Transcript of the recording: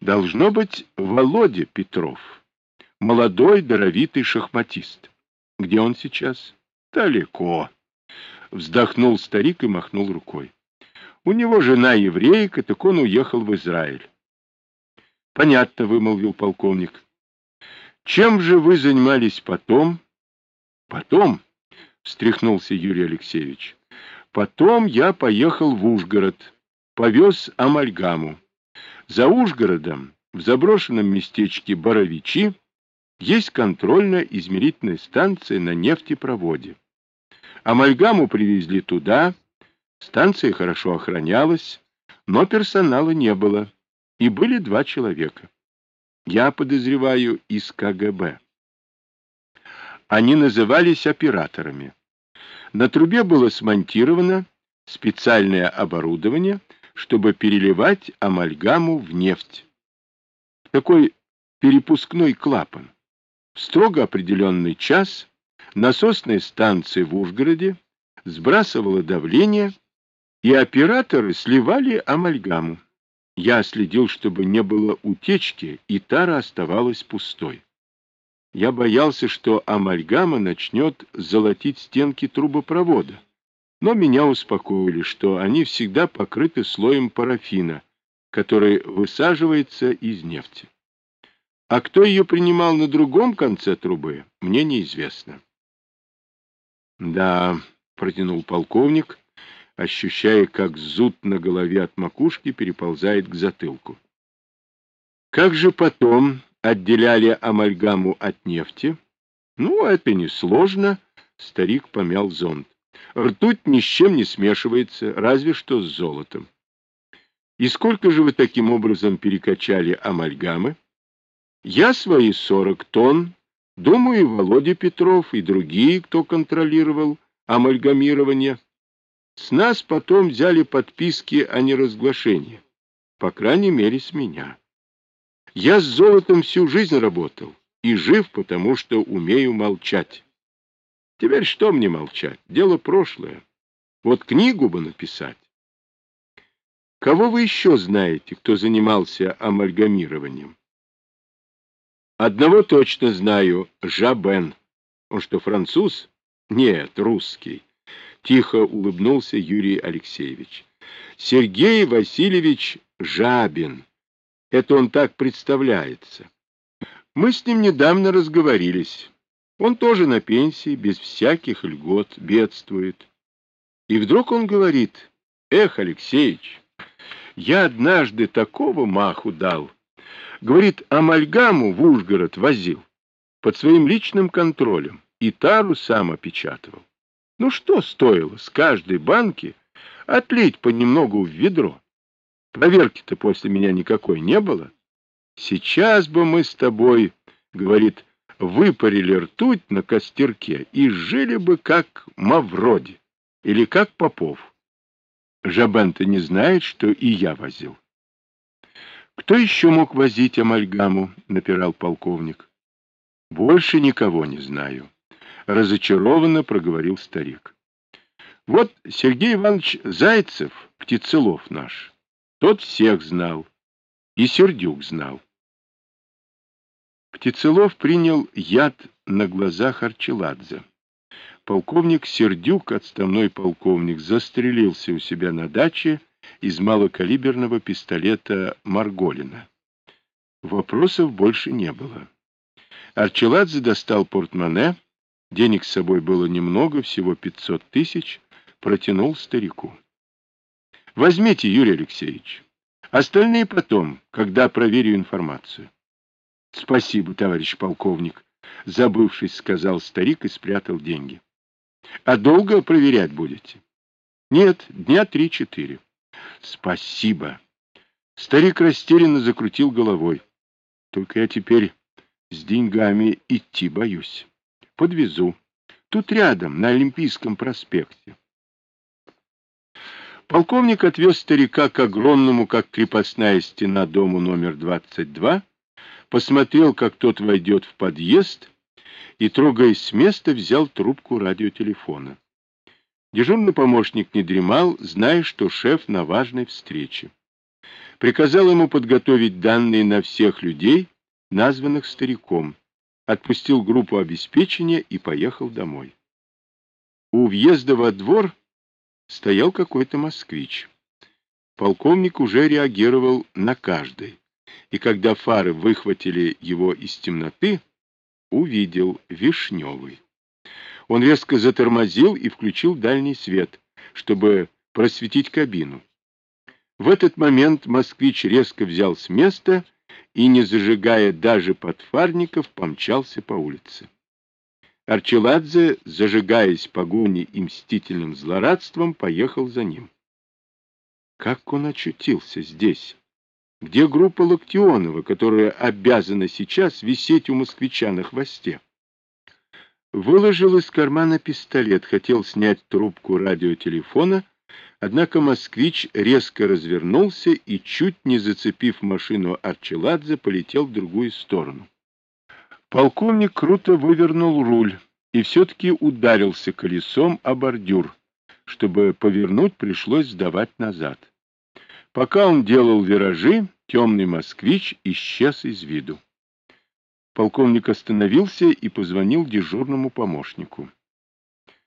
Должно быть Володя Петров, молодой даровитый шахматист. Где он сейчас? Далеко. Вздохнул старик и махнул рукой. У него жена еврейка, так он уехал в Израиль. Понятно, вымолвил полковник. Чем же вы занимались потом? Потом, встряхнулся Юрий Алексеевич. Потом я поехал в Ужгород, повез амальгаму. За Ужгородом, в заброшенном местечке Боровичи, есть контрольно-измерительная станция на нефтепроводе. Амальгаму привезли туда, станция хорошо охранялась, но персонала не было, и были два человека. Я подозреваю из КГБ. Они назывались операторами. На трубе было смонтировано специальное оборудование, чтобы переливать амальгаму в нефть. Такой перепускной клапан. В строго определенный час насосная станция в Ужгороде сбрасывала давление, и операторы сливали амальгаму. Я следил, чтобы не было утечки, и тара оставалась пустой. Я боялся, что амальгама начнет золотить стенки трубопровода, но меня успокоили, что они всегда покрыты слоем парафина, который высаживается из нефти. А кто ее принимал на другом конце трубы, мне неизвестно. Да, протянул полковник, ощущая, как зуд на голове от макушки переползает к затылку. Как же потом отделяли амальгаму от нефти? Ну, это несложно, старик помял зонт. Ртуть ни с чем не смешивается, разве что с золотом. И сколько же вы таким образом перекачали амальгамы? Я свои сорок тонн Думаю, и Володя Петров, и другие, кто контролировал амальгамирование. С нас потом взяли подписки о неразглашении. По крайней мере, с меня. Я с золотом всю жизнь работал и жив, потому что умею молчать. Теперь что мне молчать? Дело прошлое. Вот книгу бы написать. Кого вы еще знаете, кто занимался амальгамированием? Одного точно знаю — Жабен. Он что, француз? Нет, русский. Тихо улыбнулся Юрий Алексеевич. Сергей Васильевич Жабин. Это он так представляется. Мы с ним недавно разговорились. Он тоже на пенсии, без всяких льгот, бедствует. И вдруг он говорит, «Эх, Алексеевич, я однажды такого маху дал». Говорит, амальгаму в Ужгород возил под своим личным контролем и тару сам опечатывал. Ну что стоило с каждой банки отлить понемногу в ведро? Проверки-то после меня никакой не было. Сейчас бы мы с тобой, говорит, выпарили ртуть на костерке и жили бы как Мавроди или как Попов. Жабен-то не знает, что и я возил. Кто еще мог возить амальгаму? напирал полковник. Больше никого не знаю, разочарованно проговорил старик. Вот Сергей Иванович Зайцев, птицелов наш, тот всех знал, и Сердюк знал. Птицелов принял яд на глазах Арчеладзе. Полковник Сердюк, отставной полковник, застрелился у себя на даче из малокалиберного пистолета Марголина. Вопросов больше не было. Арчеладзе достал портмоне, денег с собой было немного, всего 500 тысяч, протянул старику. Возьмите, Юрий Алексеевич. Остальные потом, когда проверю информацию. Спасибо, товарищ полковник, забывшись, сказал старик и спрятал деньги. А долго проверять будете? Нет, дня три-четыре. Спасибо. Старик растерянно закрутил головой. Только я теперь с деньгами идти боюсь. Подвезу. Тут рядом, на Олимпийском проспекте. Полковник отвез старика к огромному, как крепостная стена, дому номер 22, посмотрел, как тот войдет в подъезд, и, трогаясь с места, взял трубку радиотелефона. Дежурный помощник не дремал, зная, что шеф на важной встрече. приказал ему подготовить данные на всех людей, названных стариком, отпустил группу обеспечения и поехал домой. У въезда во двор стоял какой-то москвич. Полковник уже реагировал на каждый, и когда фары выхватили его из темноты, увидел Вишневый. Он резко затормозил и включил дальний свет, чтобы просветить кабину. В этот момент москвич резко взял с места и, не зажигая даже подфарников, помчался по улице. Арчеладзе, зажигаясь погоней и мстительным злорадством, поехал за ним. Как он очутился здесь? Где группа Локтионова, которая обязана сейчас висеть у москвича на хвосте? Выложил из кармана пистолет, хотел снять трубку радиотелефона, однако москвич резко развернулся и, чуть не зацепив машину Арчеладзе, полетел в другую сторону. Полковник круто вывернул руль и все-таки ударился колесом о бордюр. Чтобы повернуть, пришлось сдавать назад. Пока он делал виражи, темный москвич исчез из виду. Полковник остановился и позвонил дежурному помощнику.